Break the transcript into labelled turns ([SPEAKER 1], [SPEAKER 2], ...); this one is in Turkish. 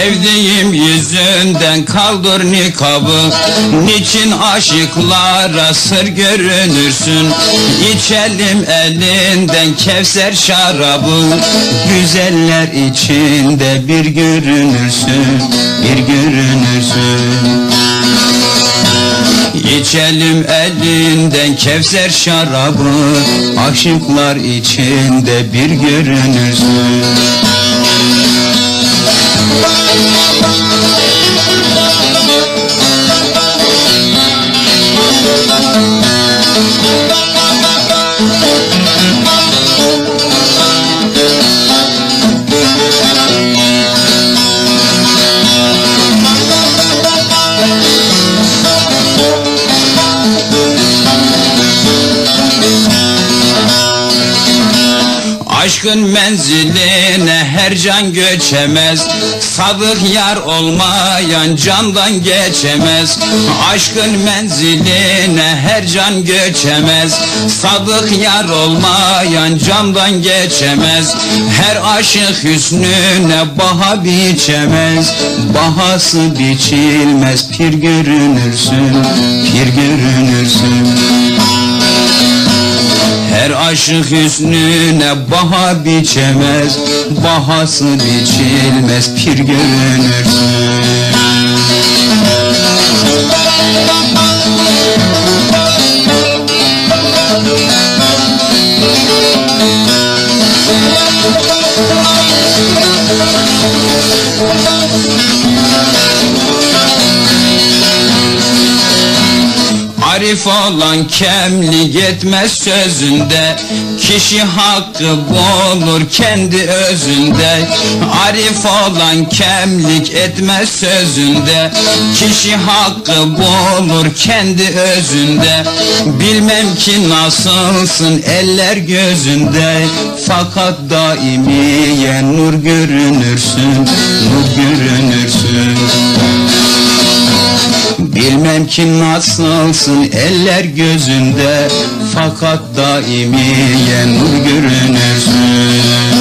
[SPEAKER 1] Sevdiğim yüzünden kaldır nikabı. Niçin aşıklara sır görünürsün? İçelim elinden kevser şarabı. Güzeller içinde bir görünürsün Bir görünürsün. İçelim elinden kevser şarabı. Aşıklar içinde bir görünürsün Aşkın menziline her can göçemez. Sadık yar olmayan candan geçemez. Aşkın menziline her can göçemez. Sadık yar olmayan candan geçemez. Her aşık hüsnüne baha biçemez. Bahası biçilmez. Pir görünürsün Pir görünürsün aşık hüsnüne baha biçemez Bahası biçilmez pir görünürsün Arif olan kemlik etmez sözünde. Kişi hakkı bulur kendi özünde. Arif olan kemlik etmez sözünde. Kişi hakkı bulur kendi özünde. Bilmem ki nasılsın eller gözünde. Fakat daimiye nur görünürsün. Nur görünürsün Bilmem ki nasılsın eller gözünde Fakat daimiye nur görünürsün